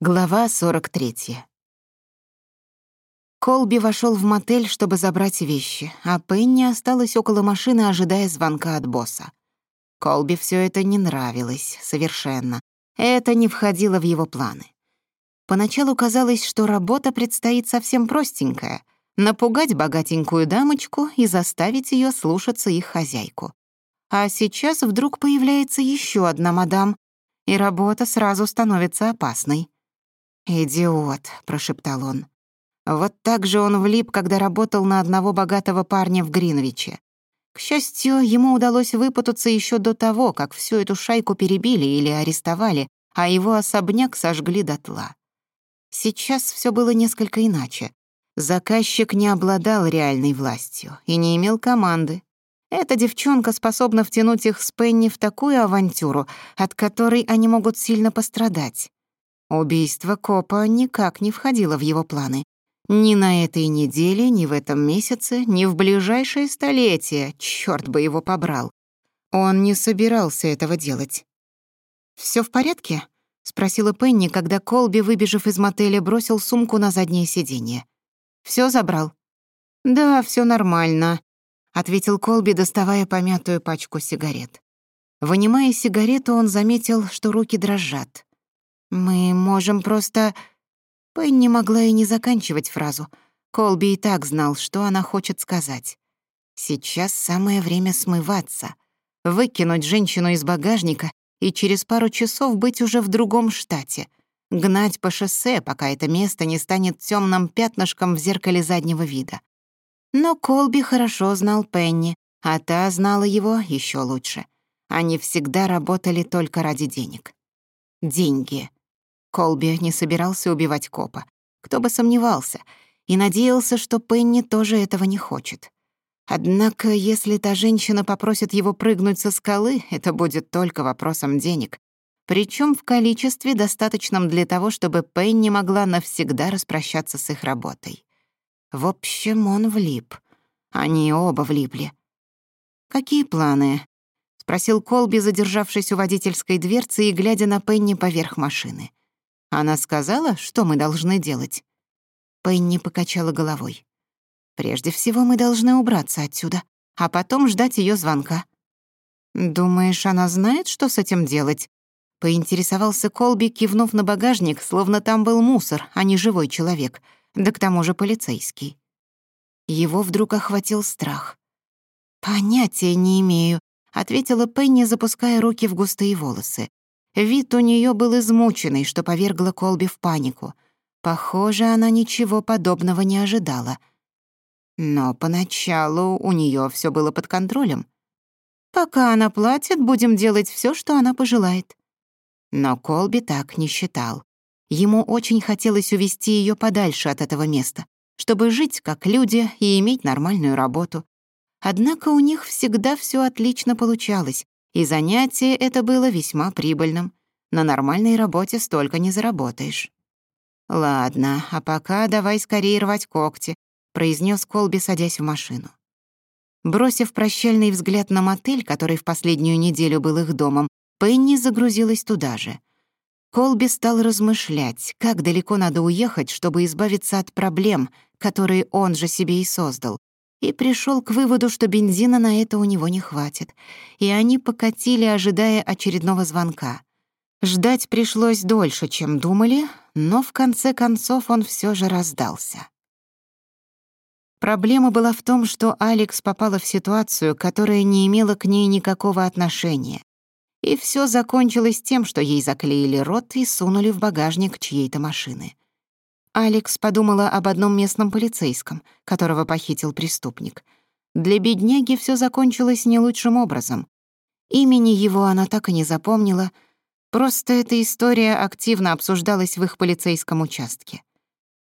Глава 43. Колби вошел в мотель, чтобы забрать вещи, а Пенни осталась около машины, ожидая звонка от босса. Колби все это не нравилось, совершенно. Это не входило в его планы. Поначалу казалось, что работа предстоит совсем простенькая — напугать богатенькую дамочку и заставить ее слушаться их хозяйку. А сейчас вдруг появляется еще одна мадам, и работа сразу становится опасной. «Идиот», — прошептал он. Вот так же он влип, когда работал на одного богатого парня в Гринвиче. К счастью, ему удалось выпутаться еще до того, как всю эту шайку перебили или арестовали, а его особняк сожгли дотла. Сейчас все было несколько иначе. Заказчик не обладал реальной властью и не имел команды. Эта девчонка способна втянуть их с Пенни в такую авантюру, от которой они могут сильно пострадать. Убийство копа никак не входило в его планы. Ни на этой неделе, ни в этом месяце, ни в ближайшее столетие, чёрт бы его побрал. Он не собирался этого делать. «Всё в порядке?» — спросила Пенни, когда Колби, выбежав из мотеля, бросил сумку на заднее сиденье. «Всё забрал?» «Да, всё нормально», — ответил Колби, доставая помятую пачку сигарет. Вынимая сигарету, он заметил, что руки дрожат. «Мы можем просто...» Пенни могла и не заканчивать фразу. Колби и так знал, что она хочет сказать. «Сейчас самое время смываться. Выкинуть женщину из багажника и через пару часов быть уже в другом штате. Гнать по шоссе, пока это место не станет темным пятнышком в зеркале заднего вида». Но Колби хорошо знал Пенни, а та знала его еще лучше. Они всегда работали только ради денег. Деньги. Колби не собирался убивать копа. Кто бы сомневался. И надеялся, что Пенни тоже этого не хочет. Однако, если та женщина попросит его прыгнуть со скалы, это будет только вопросом денег. Причем в количестве, достаточном для того, чтобы Пенни могла навсегда распрощаться с их работой. В общем, он влип. Они оба влипли. «Какие планы?» — спросил Колби, задержавшись у водительской дверцы и глядя на Пенни поверх машины. — она сказала, что мы должны делать. Пенни покачала головой. Прежде всего мы должны убраться отсюда, а потом ждать ее звонка. «Думаешь, она знает, что с этим делать?» Поинтересовался Колби, кивнув на багажник, словно там был мусор, а не живой человек, да к тому же полицейский. Его вдруг охватил страх. «Понятия не имею», — ответила Пенни, запуская руки в густые волосы. Вид у нее был измученный, что повергло Колби в панику. Похоже, она ничего подобного не ожидала. Но поначалу у нее все было под контролем. «Пока она платит, будем делать все, что она пожелает». Но Колби так не считал. Ему очень хотелось увести ее подальше от этого места, чтобы жить как люди и иметь нормальную работу. Однако у них всегда все отлично получалось, и занятие это было весьма прибыльным. На нормальной работе столько не заработаешь. «Ладно, а пока давай скорее рвать когти», — произнес Колби, садясь в машину. Бросив прощальный взгляд на мотель, который в последнюю неделю был их домом, Пенни загрузилась туда же. Колби стал размышлять, как далеко надо уехать, чтобы избавиться от проблем, которые он же себе и создал, и пришел к выводу, что бензина на это у него не хватит, и они покатили, ожидая очередного звонка. Ждать пришлось дольше, чем думали, но в конце концов он все же раздался. Проблема была в том, что Алекс попала в ситуацию, которая не имела к ней никакого отношения. И все закончилось тем, что ей заклеили рот и Алекс подумала об одном местном полицейском, которого похитил преступник. Для бедняги все закончилось не лучшим образом. Имени его она так и не запомнила, просто эта история активно обсуждалась в их полицейском участке.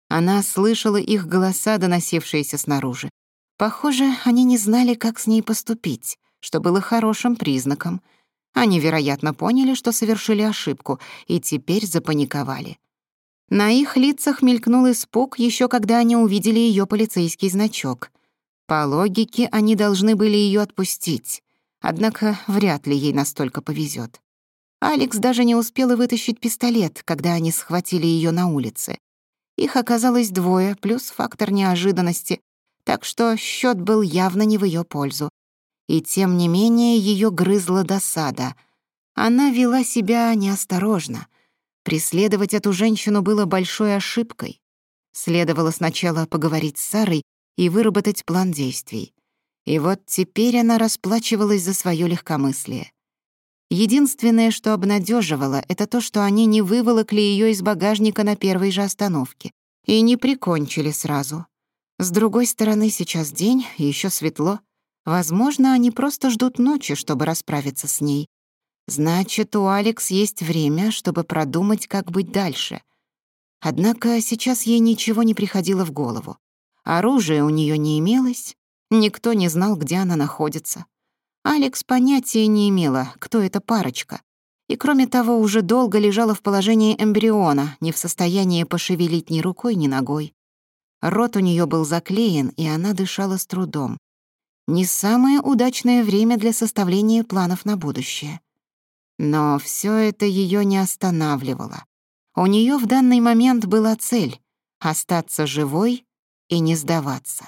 Она слышала их голоса, доносившиеся снаружи. Похоже, они не знали, как с ней поступить, что было хорошим признаком. Они, вероятно, поняли, что совершили ошибку, и теперь запаниковали. На их лицах мелькнул испуг еще когда они увидели ее полицейский значок. По логике, они должны были ее отпустить. Однако вряд ли ей настолько повезет. Алекс даже не успела вытащить пистолет, когда они схватили ее на улице. Их оказалось двое, плюс фактор неожиданности, так что счет был явно не в ее пользу. И тем не менее ее грызла Преследовать эту женщину было большой ошибкой. Следовало сначала поговорить с Сарой и выработать план действий. И вот теперь она расплачивалась за свое легкомыслие. Единственное, что обнадеживало, это то, что они не выволокли ее из багажника на первой же остановке и не прикончили сразу. С другой стороны, сейчас день, еще светло. Возможно, они просто ждут ночи, чтобы расправиться с ней. Значит, у Алекс есть время, чтобы продумать, как быть дальше. Однако сейчас ей ничего не приходило в голову. Оружия у нее не имелось, никто не знал, где она находится. Алекс понятия не имела, кто эта парочка. И кроме того, уже долго лежала в положении эмбриона, не в состоянии пошевелить ни рукой, ни ногой. Рот у нее был заклеен, и она дышала с трудом. Не самое удачное Но все это ее не останавливало. У нее в данный момент была цель — остаться живой и не сдаваться.